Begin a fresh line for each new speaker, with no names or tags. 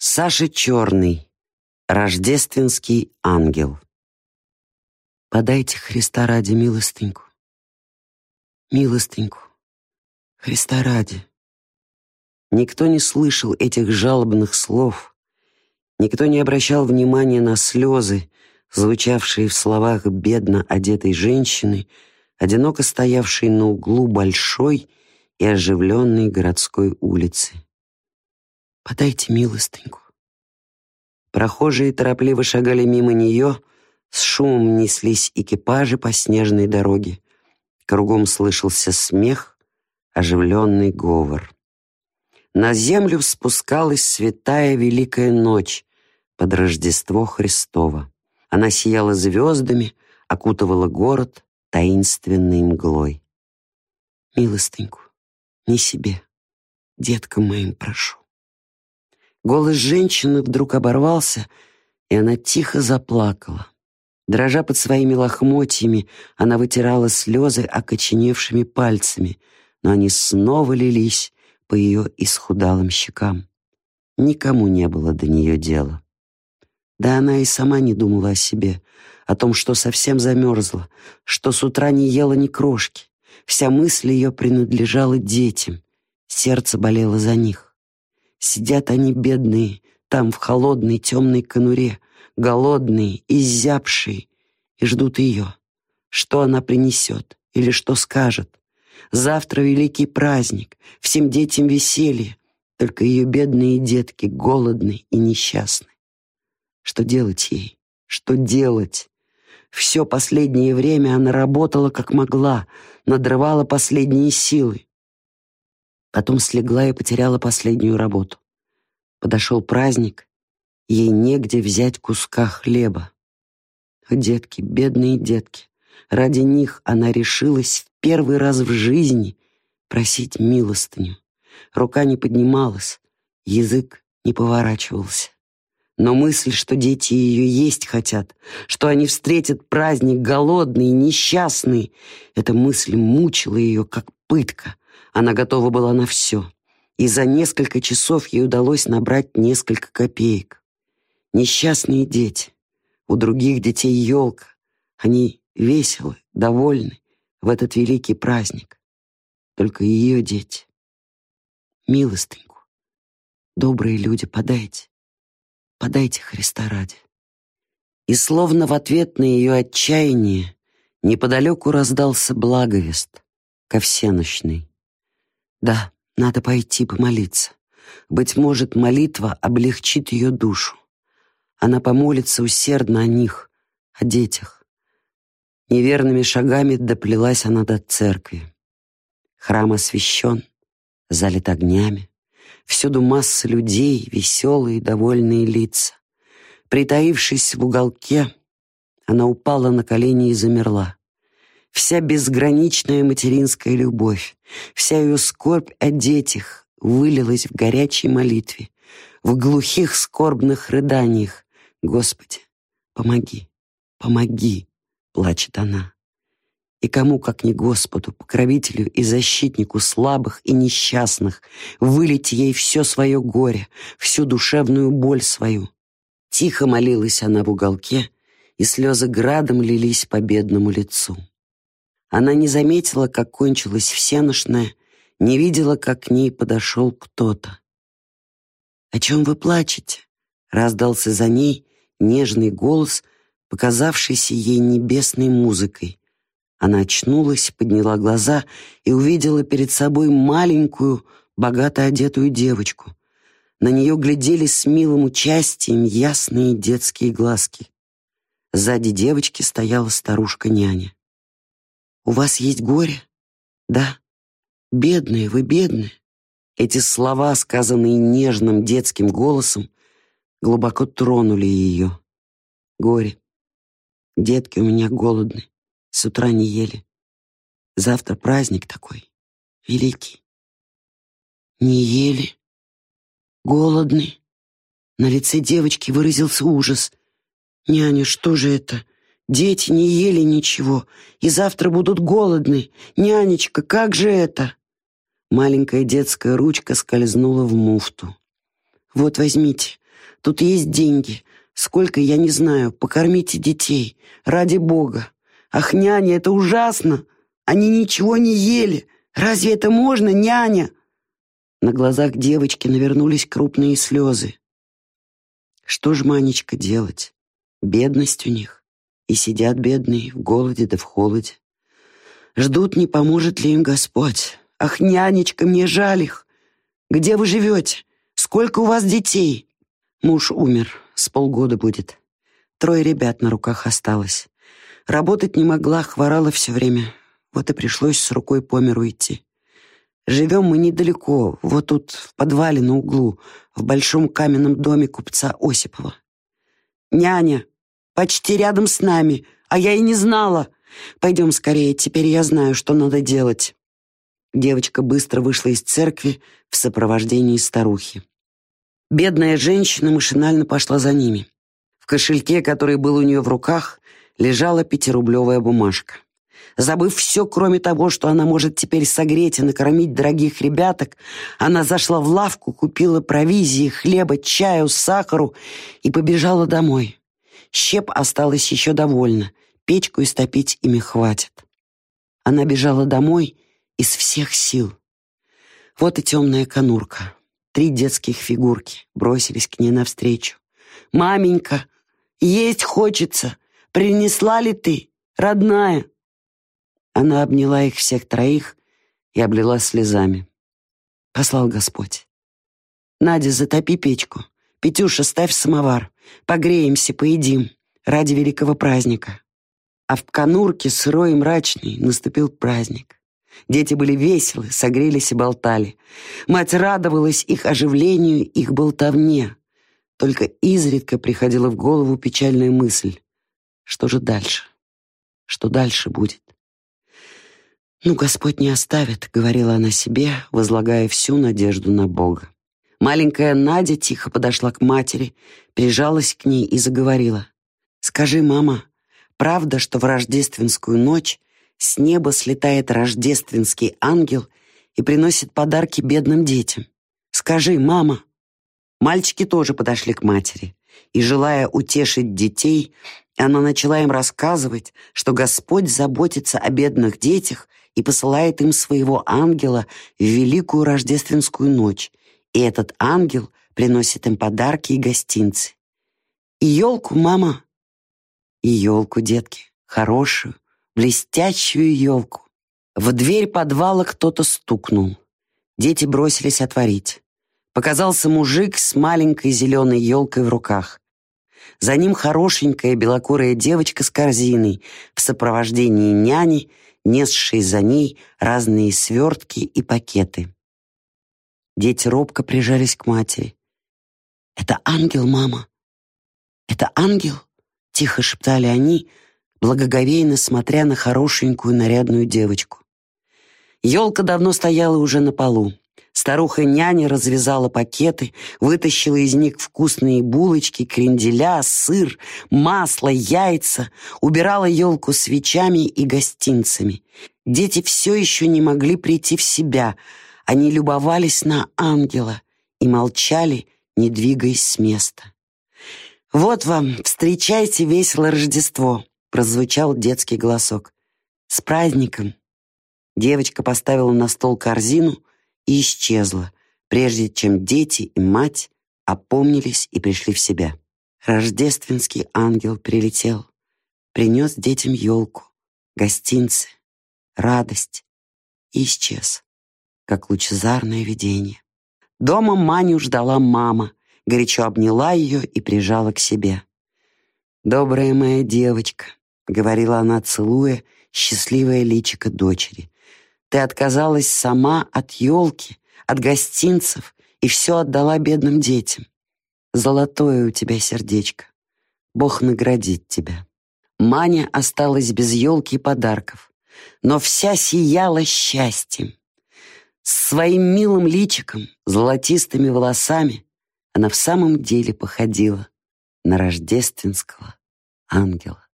Саша Черный. Рождественский ангел. Подайте Христа ради милостыньку. Милостыньку. Христа ради. Никто не слышал этих жалобных слов. Никто не обращал внимания на слезы, звучавшие в словах бедно одетой женщины, одиноко стоявшей на углу большой и оживленной городской улицы. Подайте милостыньку. Прохожие торопливо шагали мимо нее, с шумом неслись экипажи по снежной дороге. Кругом слышался смех, оживленный говор. На землю спускалась святая великая ночь под Рождество Христово. Она сияла звездами, окутывала город таинственной мглой. Милостыньку, не себе, деткам моим прошу. Голос женщины вдруг оборвался, и она тихо заплакала. Дрожа под своими лохмотьями, она вытирала слезы окоченевшими пальцами, но они снова лились по ее исхудалым щекам. Никому не было до нее дела. Да она и сама не думала о себе, о том, что совсем замерзла, что с утра не ела ни крошки. Вся мысль ее принадлежала детям, сердце болело за них. Сидят они бедные, там в холодной темной конуре, голодные, изябшие, и ждут ее. Что она принесет или что скажет? Завтра великий праздник, всем детям веселье, только ее бедные детки голодны и несчастны. Что делать ей? Что делать? Все последнее время она работала как могла, надрывала последние силы. Потом слегла и потеряла последнюю работу. Подошел праздник, ей негде взять куска хлеба. Детки, бедные детки, ради них она решилась в первый раз в жизни просить милостыню. Рука не поднималась, язык не поворачивался. Но мысль, что дети ее есть хотят, что они встретят праздник голодные, несчастные, эта мысль мучила ее, как пытка. Она готова была на все. И за несколько часов ей удалось набрать несколько копеек. Несчастные дети. У других детей елка. Они веселы, довольны в этот великий праздник. Только ее дети. Милостыньку. Добрые люди, подайте. Подайте Христа ради. И словно в ответ на ее отчаяние неподалеку раздался благовест, ко всенощной. Да, надо пойти помолиться. Быть может, молитва облегчит ее душу. Она помолится усердно о них, о детях. Неверными шагами доплелась она до церкви. Храм освящен, залит огнями. Всюду масса людей, веселые, довольные лица. Притаившись в уголке, она упала на колени и замерла. Вся безграничная материнская любовь, вся ее скорбь о детях вылилась в горячей молитве, в глухих скорбных рыданиях. «Господи, помоги, помоги!» — плачет она. И кому, как не Господу, покровителю и защитнику слабых и несчастных, вылить ей все свое горе, всю душевную боль свою. Тихо молилась она в уголке, и слезы градом лились по бедному лицу. Она не заметила, как кончилась всеношная, не видела, как к ней подошел кто-то. «О чем вы плачете?» — раздался за ней нежный голос, показавшийся ей небесной музыкой. Она очнулась, подняла глаза и увидела перед собой маленькую, богато одетую девочку. На нее глядели с милым участием ясные детские глазки. Сзади девочки стояла старушка-няня. У вас есть горе? Да. Бедные, вы бедные. Эти слова, сказанные нежным детским голосом, глубоко тронули ее. Горе. Детки у меня голодны, с утра не ели. Завтра праздник такой, великий. Не ели? Голодны? На лице девочки выразился ужас. «Няня, что же это? Дети не ели ничего, и завтра будут голодны. Нянечка, как же это?» Маленькая детская ручка скользнула в муфту. «Вот возьмите, Тут есть деньги. Сколько, я не знаю. Покормите детей. Ради Бога. Ах, няня, это ужасно. Они ничего не ели. Разве это можно, няня?» На глазах девочки навернулись крупные слезы. Что ж, Манечка, делать? Бедность у них. И сидят бедные в голоде да в холоде. Ждут, не поможет ли им Господь. Ах, нянечка, мне жаль их. Где вы живете? Сколько у вас детей? Муж умер, с полгода будет. Трое ребят на руках осталось. Работать не могла, хворала все время. Вот и пришлось с рукой по миру идти. Живем мы недалеко, вот тут, в подвале на углу, в большом каменном доме купца Осипова. Няня, почти рядом с нами, а я и не знала. Пойдем скорее, теперь я знаю, что надо делать. Девочка быстро вышла из церкви в сопровождении старухи. Бедная женщина машинально пошла за ними. В кошельке, который был у нее в руках, лежала пятирублевая бумажка. Забыв все, кроме того, что она может теперь согреть и накормить дорогих ребяток, она зашла в лавку, купила провизии, хлеба, чаю, сахару и побежала домой. Щеп осталась еще довольна, печку истопить ими хватит. Она бежала домой из всех сил. Вот и темная конурка. Три детских фигурки бросились к ней навстречу. «Маменька, есть хочется! Принесла ли ты, родная?» Она обняла их всех троих и облила слезами. Послал Господь. «Надя, затопи печку. Петюша, ставь самовар. Погреемся, поедим. Ради великого праздника». А в конурке, сырой и мрачный, наступил праздник. Дети были веселы, согрелись и болтали. Мать радовалась их оживлению, их болтовне. Только изредка приходила в голову печальная мысль. Что же дальше? Что дальше будет? «Ну, Господь не оставит», — говорила она себе, возлагая всю надежду на Бога. Маленькая Надя тихо подошла к матери, прижалась к ней и заговорила. «Скажи, мама, правда, что в рождественскую ночь с неба слетает рождественский ангел и приносит подарки бедным детям? Скажи, мама». Мальчики тоже подошли к матери, и, желая утешить детей, она начала им рассказывать, что Господь заботится о бедных детях и посылает им своего ангела в великую рождественскую ночь, и этот ангел приносит им подарки и гостинцы. И елку, мама, и елку, детки, хорошую, блестящую елку. В дверь подвала кто-то стукнул. Дети бросились отворить. Показался мужик с маленькой зеленой елкой в руках. За ним хорошенькая белокурая девочка с корзиной в сопровождении няни несшие за ней разные свертки и пакеты. Дети робко прижались к матери. «Это ангел, мама! Это ангел!» — тихо шептали они, благоговейно смотря на хорошенькую нарядную девочку. Елка давно стояла уже на полу. Старуха-няня развязала пакеты, вытащила из них вкусные булочки, кренделя, сыр, масло, яйца, убирала елку свечами и гостинцами. Дети все еще не могли прийти в себя. Они любовались на ангела и молчали, не двигаясь с места. «Вот вам, встречайте весело Рождество!» — прозвучал детский голосок. «С праздником!» Девочка поставила на стол корзину — и исчезла, прежде чем дети и мать опомнились и пришли в себя. Рождественский ангел прилетел, принес детям елку, гостинцы, радость и исчез, как лучезарное видение. Дома Маню ждала мама, горячо обняла ее и прижала к себе. «Добрая моя девочка», — говорила она, целуя счастливое личико дочери, ты отказалась сама от елки, от гостинцев и все отдала бедным детям. Золотое у тебя сердечко. Бог наградит тебя. Маня осталась без елки и подарков, но вся сияла счастьем. С своим милым личиком, золотистыми волосами она в самом деле походила на рождественского ангела.